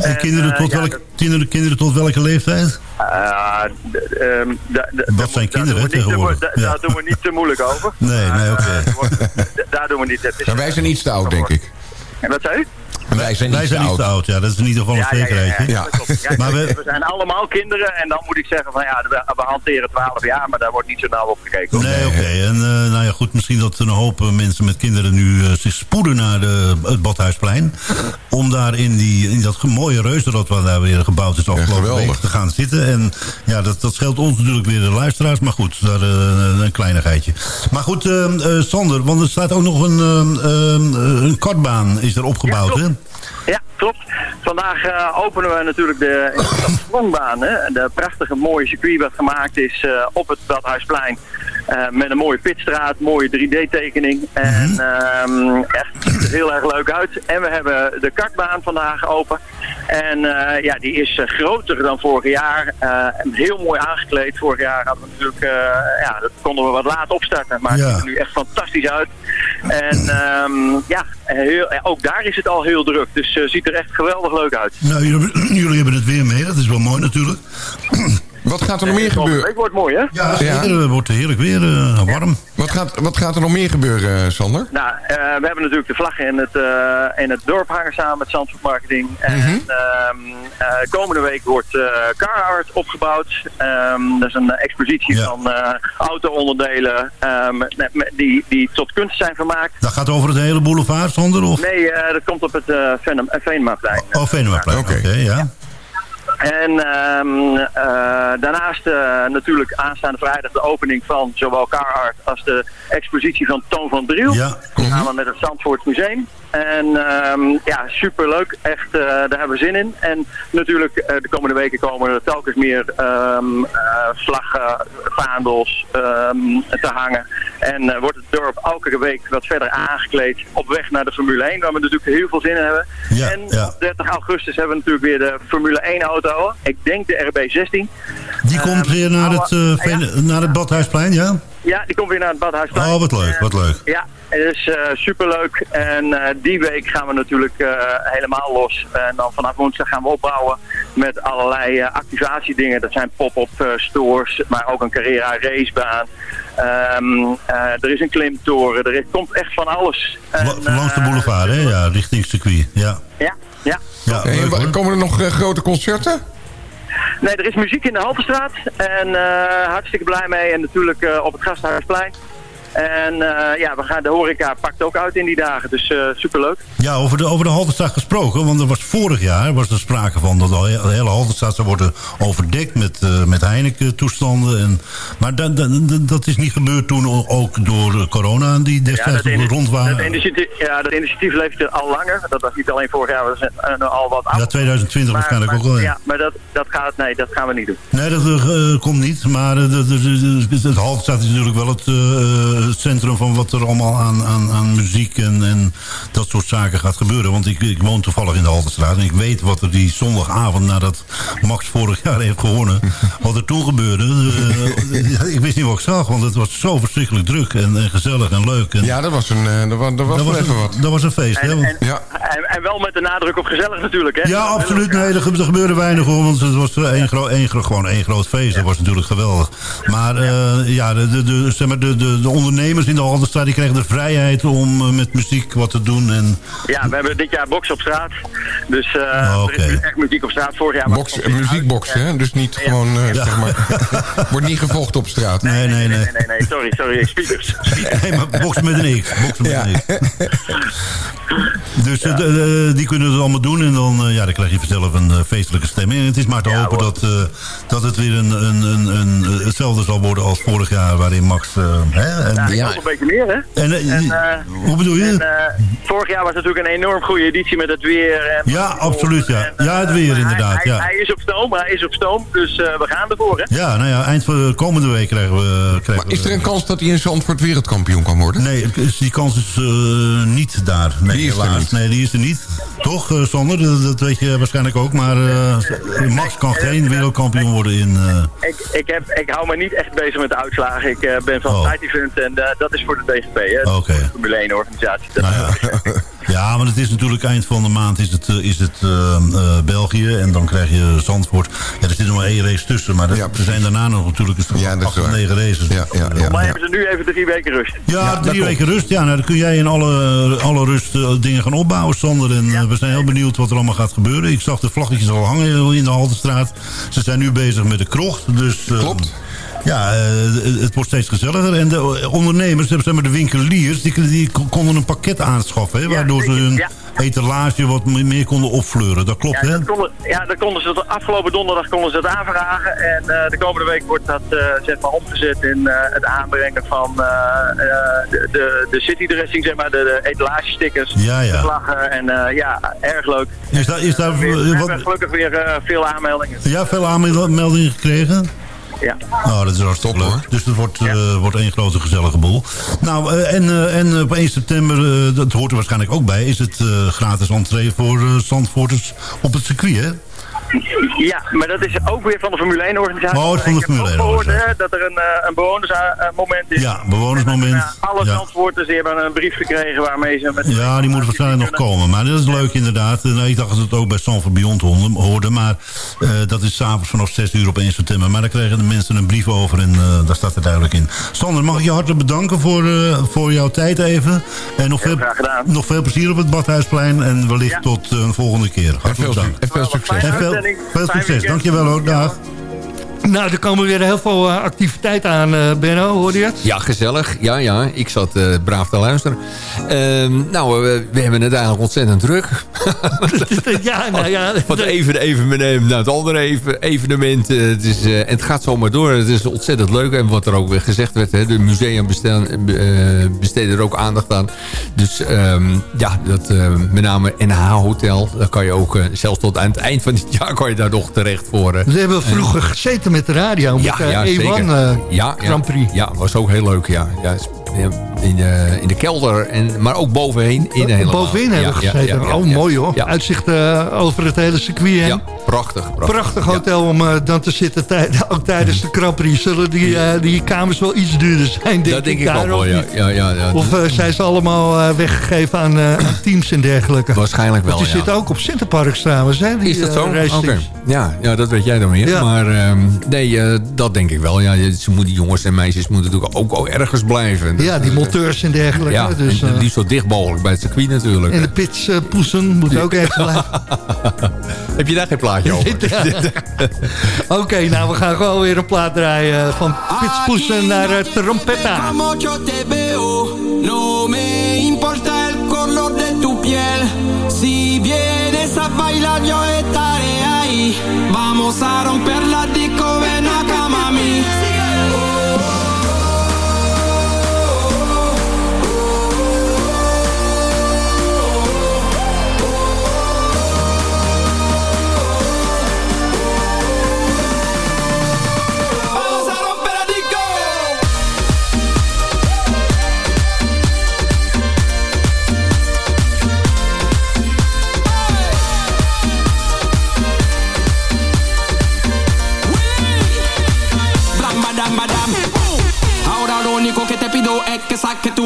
[SPEAKER 17] En kinderen,
[SPEAKER 16] eh,
[SPEAKER 17] tot
[SPEAKER 16] ja,
[SPEAKER 17] welke, kinderen, kinderen tot welke leeftijd?
[SPEAKER 16] Uh, d- ehm, da- da-
[SPEAKER 17] Wat zijn
[SPEAKER 16] daar
[SPEAKER 17] kinderen
[SPEAKER 16] mo-
[SPEAKER 17] tegenwoordig? Ja.
[SPEAKER 16] Daar doen we niet te moeilijk over.
[SPEAKER 17] Nee, nee, oké.
[SPEAKER 16] D- Daar doen we niet. Het is,
[SPEAKER 15] Maar wij zijn iets te oud, denk ik.
[SPEAKER 16] En wat zei u?
[SPEAKER 15] Wij zijn
[SPEAKER 17] Wij zijn
[SPEAKER 15] te
[SPEAKER 17] niet te
[SPEAKER 15] oud.
[SPEAKER 17] ja. Dat is in ieder geval een
[SPEAKER 16] Ja, ja, ja,
[SPEAKER 17] zekerheidje.
[SPEAKER 16] ja, dat klopt. Ja,
[SPEAKER 17] Maar
[SPEAKER 16] we,
[SPEAKER 17] we,
[SPEAKER 16] zijn allemaal kinderen en dan moet ik zeggen van ja, we, we hanteren 12 jaar, maar daar wordt niet zo nauw op gekeken. hoor.
[SPEAKER 17] Nee, oké. En eh, nou ja, goed, misschien dat een hoop eh, mensen met kinderen nu eh, zich spoeden naar de, het Badhuisplein. Om daar in, die, in dat mooie reuzenrad wat daar weer gebouwd is afgelopen week te gaan zitten. En ja, dat, dat scheelt ons natuurlijk weer de luisteraars. Maar goed, daar, een kleinigheidje. Maar goed, Sander, want er staat ook nog een, een kartbaan is er opgebouwd, hè?
[SPEAKER 16] Ja, klopt. Vandaag eh, openen we natuurlijk de, sprongbaan. Hè? De prachtige mooie circuit wat gemaakt is eh, op het Badhuisplein. Eh, met een mooie pitstraat, mooie 3D-tekening. En ehm, echt, het ziet er heel erg leuk uit. En we hebben de kartbaan vandaag open. En ja, die is groter dan vorig jaar. En heel mooi aangekleed. Vorig jaar hadden we natuurlijk, ja, dat konden we wat laat opstarten. Maar het ziet er nu echt fantastisch uit. En ehm, ja, heel, ja, ook daar is het al heel druk. Dus het ziet er echt geweldig leuk uit.
[SPEAKER 17] Nou, jullie, jullie hebben het weer mee. Dat is wel mooi natuurlijk.
[SPEAKER 15] Wat gaat er nog meer gebeuren?
[SPEAKER 16] week wordt mooi, hè?
[SPEAKER 17] Ja, zeker. Het wordt heerlijk weer, eh, warm.
[SPEAKER 15] Wat gaat, wat gaat er nog meer gebeuren, Sander?
[SPEAKER 16] Nou, eh, we hebben natuurlijk de vlag in het, eh, in het dorp hangen samen met Zandvoort Marketing. En
[SPEAKER 15] Mhm.
[SPEAKER 16] ehm, eh, komende week wordt eh Carhartt opgebouwd. Ehm, dat is een expositie
[SPEAKER 17] Ja.
[SPEAKER 16] van eh auto-onderdelen ehm, met- met- die, die tot kunst zijn vermaakt.
[SPEAKER 17] Dat gaat over het hele boulevard, Sander? Of?
[SPEAKER 16] Nee, eh, dat komt op het eh Venem- eh, Venemaplein.
[SPEAKER 17] Oh, Venemaplein. Oké, ja.
[SPEAKER 16] En ehm, eh, daarnaast eh, natuurlijk aanstaande vrijdag de opening van zowel Carhartt als de expositie van Toon van Driel.
[SPEAKER 17] Ja.
[SPEAKER 16] Samen met het Zandvoort Museum. En ehm, ja, superleuk. Echt, eh, daar hebben we zin in. En natuurlijk eh, de komende weken komen er telkens meer eh, vlaggen, vaandels ehm, te hangen. En wordt het dorp elke week wat verder aangekleed op weg naar de Formule 1. Waar we natuurlijk heel veel zin in hebben.
[SPEAKER 17] Ja,
[SPEAKER 16] en
[SPEAKER 17] ja.
[SPEAKER 16] op 30 augustus hebben we natuurlijk weer de Formule 1 auto. Ik denk de RB16.
[SPEAKER 17] Die komt weer naar het, naar het Badhuisplein, ja?
[SPEAKER 16] Ja, die komt weer naar het Badhuisplein.
[SPEAKER 17] Oh, wat leuk, wat leuk.
[SPEAKER 16] Ja, het is eh, superleuk. En eh, die week gaan we natuurlijk eh, helemaal los. En dan vanaf woensdag gaan we opbouwen met allerlei eh, activatiedingen. Dat zijn pop-up stores, maar ook een Carrera racebaan. Ehm, eh, er is een klimtoren, er is, komt echt van alles. En,
[SPEAKER 17] Langs de boulevard, hè? Ja, richting circuit. Ja.
[SPEAKER 16] Ja, ja.
[SPEAKER 17] Ja, leuk,
[SPEAKER 15] komen er nog grote concerten?
[SPEAKER 16] Nee, er is muziek in de Haltestraat. En eh, hartstikke blij mee. En natuurlijk eh, op het Gasthuisplein. En eh, ja, we gaan, de horeca pakt ook uit in die dagen. Dus eh, superleuk.
[SPEAKER 17] Ja, over de, over de Halterstraat gesproken. Want er was vorig jaar was er sprake van dat de he- de hele Halterstraat zou worden overdekt met, eh, met Heineken-toestanden. En, maar dat, dat, dat- dat is niet gebeurd toen ook door corona die destijds
[SPEAKER 16] dat, ini-
[SPEAKER 17] rond waren.
[SPEAKER 16] dat initiatief, ja, dat initiatief leeft er al langer. Dat was niet alleen vorig jaar, dat eh, al wat oud.
[SPEAKER 17] Ja, 2020
[SPEAKER 16] Maar-
[SPEAKER 17] waarschijnlijk
[SPEAKER 16] maar-
[SPEAKER 17] ook wel. ja.
[SPEAKER 16] Ja, maar dat, dat, gaat, nee, dat gaan we niet doen.
[SPEAKER 17] Nee, dat eh, komt niet. Maar eh, het Halterstraat is natuurlijk wel het, eh, het centrum van wat er allemaal aan, aan, aan muziek en, en dat soort zaken gaat gebeuren. Want ik, ik woon toevallig in de Halterstraat en ik weet wat er die zondagavond nadat Max vorig jaar heeft gewonnen, wat er toen gebeurde. Eh, ja, ik wist niet wat ik zag, want het was zo verschrikkelijk druk en, en gezellig en leuk. En,
[SPEAKER 15] Ja, dat was, een, eh, dat was, dat was
[SPEAKER 17] dat,
[SPEAKER 15] wel
[SPEAKER 17] was
[SPEAKER 15] even
[SPEAKER 17] een,
[SPEAKER 15] wat.
[SPEAKER 17] dat was een feest. hè?
[SPEAKER 16] En,
[SPEAKER 17] want-
[SPEAKER 16] en, en, en wel met de nadruk op gezellig natuurlijk. Hè?
[SPEAKER 17] ja, absoluut. Nee, er, ge- er gebeurde weinig hoor. Want het was eh, één, gro één, gro- gewoon één groot feest. Dat was natuurlijk geweldig. Maar eh, ja, de, de, de, zeg maar de, de, de ondernemers in de Haldenstraat... die kregen de vrijheid om eh, met muziek wat te doen. En,
[SPEAKER 16] Ja, we hebben dit jaar box op straat. Dus eh
[SPEAKER 17] Oh,
[SPEAKER 16] er is echt muziek op straat. Vorig jaar was
[SPEAKER 15] Box, muziekbox, hè? Dus niet gewoon, eh, zeg maar... wordt niet gevochten op straat.
[SPEAKER 17] nee, nee, nee.
[SPEAKER 16] Nee, nee, nee, sorry, sorry, speakers.
[SPEAKER 17] Nee, maar boksen met een X. Boksen met een X. Dus eh, die kunnen het allemaal doen. En dan, eh, ja, dan krijg je vanzelf een eh, feestelijke stemming. En het is maar te hopen dat, eh, dat het weer een, een, een, een, eh, hetzelfde zal worden als vorig jaar... waarin Max... eh, hè,
[SPEAKER 16] Ja, hoop een beetje meer, hè?
[SPEAKER 17] En, eh,
[SPEAKER 16] En, eh,
[SPEAKER 17] hoe bedoel je?
[SPEAKER 16] En, eh, vorig jaar was natuurlijk een enorm goede editie met het weer. En
[SPEAKER 17] Ja, absoluut, ja. Ja, het weer inderdaad,
[SPEAKER 16] Hij,
[SPEAKER 17] ja.
[SPEAKER 16] hij is op stoom, hij is op stoom. Dus eh, we gaan ervoor, hè?
[SPEAKER 17] Ja, nou ja, eind van de komende week krijgen we... Krijgen
[SPEAKER 15] Maar is er een kans dat hij in Zandvoort wereldkampioen kan worden?
[SPEAKER 17] Nee, die kans is eh, niet daar. Nee,
[SPEAKER 15] Die is er niet.
[SPEAKER 17] Nee, die is er niet. Toch, Sander? Dat, dat weet je waarschijnlijk ook. Maar eh, Max kan geen wereldkampioen worden in... eh,
[SPEAKER 16] Ik, ik, heb, ik hou me niet echt bezig met de uitslagen. Ik eh, ben van
[SPEAKER 17] Oh.
[SPEAKER 16] En eh, dat is voor de DGP, hè? De Formule 1 organisatie. Dat
[SPEAKER 17] Nou ja. ja, maar het is natuurlijk eind van de maand is het, eh, is het eh, eh, België. En dan krijg je Zandvoort. Ja, er zit nog maar één race tussen. Maar er, er zijn daarna nog natuurlijk een stuk
[SPEAKER 15] Ja,
[SPEAKER 17] acht of negen races.
[SPEAKER 15] Ja, ja, ja.
[SPEAKER 16] Maar hebben ze nu even drie weken rust?
[SPEAKER 17] Ja, drie weken rust. Ja, nou, dan kun jij in alle, alle rust dingen gaan opbouwen, Sander. En we zijn heel benieuwd wat er allemaal gaat gebeuren. Ik zag de vlaggetjes al hangen in de Haltestraat. Ze zijn nu bezig met de krocht. Dus, eh,
[SPEAKER 15] Klopt.
[SPEAKER 17] Ja, eh, het- wordt steeds gezelliger. En de ondernemers, zeg maar de winkeliers, die, die konden een pakket aanschaffen. Hè, waardoor ze hun
[SPEAKER 16] Ja.
[SPEAKER 17] etalage wat me- meer konden opfleuren. Dat klopt,
[SPEAKER 16] Ja,
[SPEAKER 17] hè?
[SPEAKER 16] dat konden, ja, dat konden ze de afgelopen donderdag konden ze het aanvragen. En eh, de komende week wordt dat eh, zeg maar omgezet in eh, het aanbrengen van eh, eh, de, de, de citydressing, zeg maar, de, de etalagestickers,
[SPEAKER 17] Ja, ja.
[SPEAKER 16] de vlaggen. En eh, ja, erg leuk.
[SPEAKER 17] Is daar, is daar
[SPEAKER 16] We
[SPEAKER 17] eh,
[SPEAKER 16] hebben
[SPEAKER 17] wat,
[SPEAKER 16] gelukkig weer eh, veel aanmeldingen.
[SPEAKER 17] ja, veel aanmeldingen gekregen?
[SPEAKER 16] Ja.
[SPEAKER 17] Nou, dat is hartstikke
[SPEAKER 15] Top,
[SPEAKER 17] leuk.
[SPEAKER 15] hoor.
[SPEAKER 17] Dus het wordt, eh, wordt één grote gezellige boel. Nou, eh, en, eh, en op 1 september, eh, dat hoort er waarschijnlijk ook bij... is het eh, gratis entree voor Zandvoorters op het circuit, hè?
[SPEAKER 16] Ja, maar dat is ook weer van de Formule 1 organisatie.
[SPEAKER 17] Oh, het is van de Formule
[SPEAKER 16] ook
[SPEAKER 17] 1
[SPEAKER 16] gehoord dat er een, eh, een bewonersmoment is.
[SPEAKER 17] Ja, bewonersmoment.
[SPEAKER 16] En, eh, alle
[SPEAKER 17] Ja.
[SPEAKER 16] Zandvoorters die hebben een brief gekregen waarmee ze met...
[SPEAKER 17] Ja, die moet waarschijnlijk nog komen. Maar dat is leuk inderdaad. Ik dacht dat het ook bij Sanford Beyond hoorde- hoorde. Maar eh, dat is s'avonds vanaf 6 uur op 1 september. Maar daar kregen de mensen een brief over en eh, daar staat het duidelijk in. Sander, mag ik je hartelijk bedanken voor, eh, voor jouw tijd even. En nog veel,
[SPEAKER 16] graag gedaan.
[SPEAKER 17] nog veel plezier op het Badhuisplein. En wellicht
[SPEAKER 16] Ja.
[SPEAKER 17] tot een volgende keer.
[SPEAKER 15] En
[SPEAKER 17] Hartelijk
[SPEAKER 15] su- en veel succes.
[SPEAKER 17] En veel. Veel succes. Dankjewel hoor. Dag.
[SPEAKER 8] Nou, er komen weer heel veel eh, activiteit aan, eh Benno, hoorde je het?
[SPEAKER 7] Ja, gezellig. Ja, ja. Ik zat eh, braaf te luisteren. Ehm, nou, we hebben het eigenlijk ontzettend druk.
[SPEAKER 8] ja, nou ja.
[SPEAKER 7] Van het evenement naar het andere even, evenement. Het, is, en het gaat zomaar door. Het is ontzettend leuk. En wat er ook weer gezegd werd. Hè, de musea besteden, er ook aandacht aan. Dus ehm, ja, dat, met name NH Hotel. Daar kan je ook, zelfs tot aan het eind van dit jaar... kan je daar nog terecht voor.
[SPEAKER 8] We hebben vroeger gezeten met de radio, met
[SPEAKER 7] ja,
[SPEAKER 8] de
[SPEAKER 7] ja,
[SPEAKER 8] E1
[SPEAKER 7] zeker.
[SPEAKER 8] eh,
[SPEAKER 7] ja, ja,
[SPEAKER 8] Grand Prix.
[SPEAKER 7] Ja, was ook heel leuk, ja. ja in, de, in de kelder, en, maar ook bovenheen. In helemaal.
[SPEAKER 8] Bovenin hebben we gezeten. oh, mooi hoor. Uitzicht eh, over het hele circuit heen.
[SPEAKER 7] Ja, prachtig. Prachtig,
[SPEAKER 8] hotel om eh, dan te zitten, ook tijdens de Grand Prix. Zullen die, eh, die kamers wel iets duurder zijn, denk
[SPEAKER 7] Dat denk ik
[SPEAKER 8] daar,
[SPEAKER 7] wel, ja. ja.
[SPEAKER 8] Of eh, zijn ze allemaal eh, weggegeven aan, eh, teams en dergelijke?
[SPEAKER 7] Waarschijnlijk wel,
[SPEAKER 8] Want die zitten ook op Centerparks trouwens, hè?
[SPEAKER 7] Is dat
[SPEAKER 8] eh,
[SPEAKER 7] zo? Oké. Ja, ja, dat weet jij dan weer.
[SPEAKER 8] Ja.
[SPEAKER 7] Maar ehm, nee, eh, dat denk ik wel. Ja, ze moeten, die jongens en meisjes moeten natuurlijk ook, ook ergens blijven.
[SPEAKER 8] Ja, die
[SPEAKER 11] saboteurs en dergelijke.
[SPEAKER 7] Ja,
[SPEAKER 11] dus, eh,
[SPEAKER 7] zo dicht mogelijk bij het circuit natuurlijk.
[SPEAKER 11] En de pitspoesen eh, moet ook even blijven.
[SPEAKER 7] Heb je daar geen plaatje over?
[SPEAKER 11] Oké, nou we gaan gewoon weer een plaat draaien eh, van pitspoesen naar trompetta.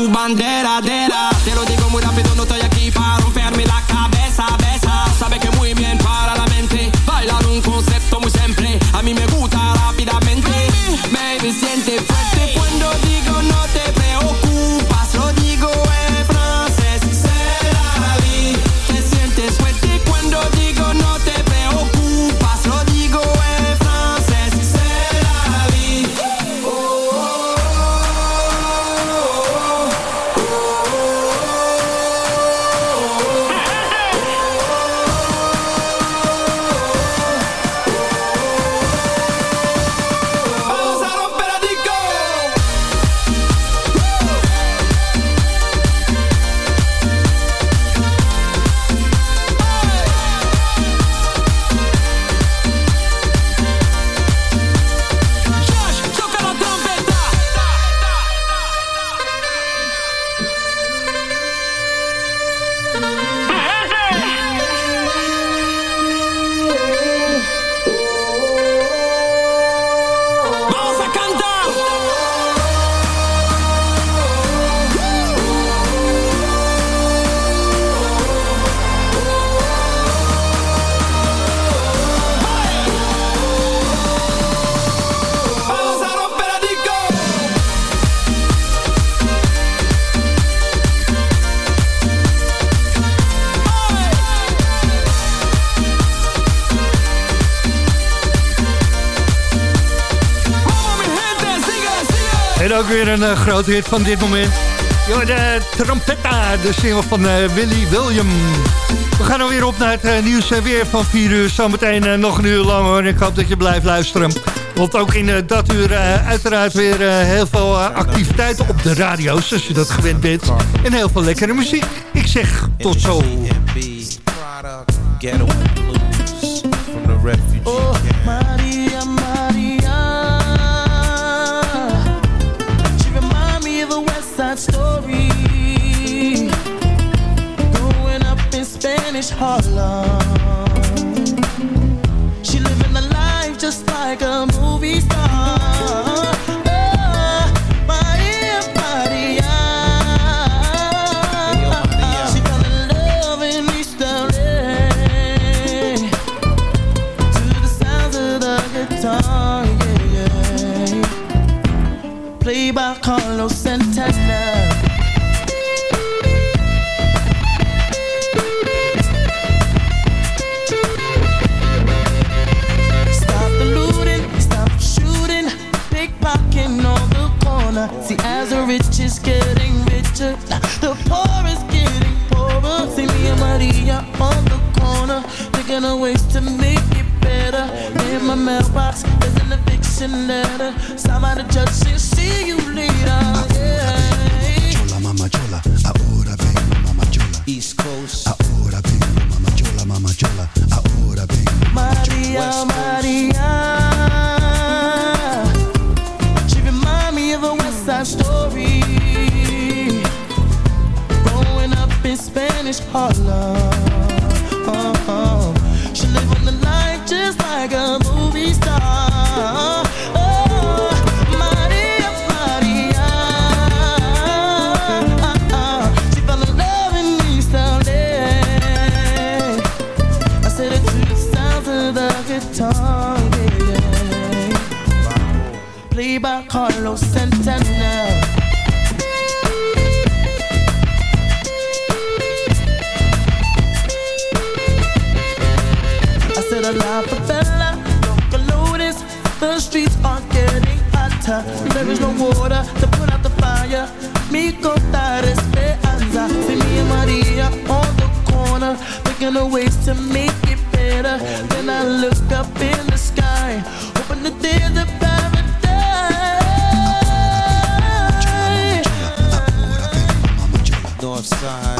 [SPEAKER 10] bandera, dera. Te lo
[SPEAKER 11] een eh, grote groot hit van dit moment. Yo, de eh, trompetta, de single van eh, Willy William. We gaan alweer op naar het nieuws en weer van 4 uur. Zometeen nog een uur lang hoor. Ik hoop dat je blijft luisteren. Want ook in dat uur uiteraard weer heel veel activiteiten op de radio's. Zoals je dat gewend bent. En heel veel lekkere muziek. Ik zeg tot zo.
[SPEAKER 10] Dat, a la
[SPEAKER 18] favela. Local notice, the streets are getting hotter. There is no water to put out the fire. Mi contar esperanza. See me and Maria on the corner, thinking of ways to make it better. Then I look up in the sky, hoping that there's a paradise.
[SPEAKER 11] North side.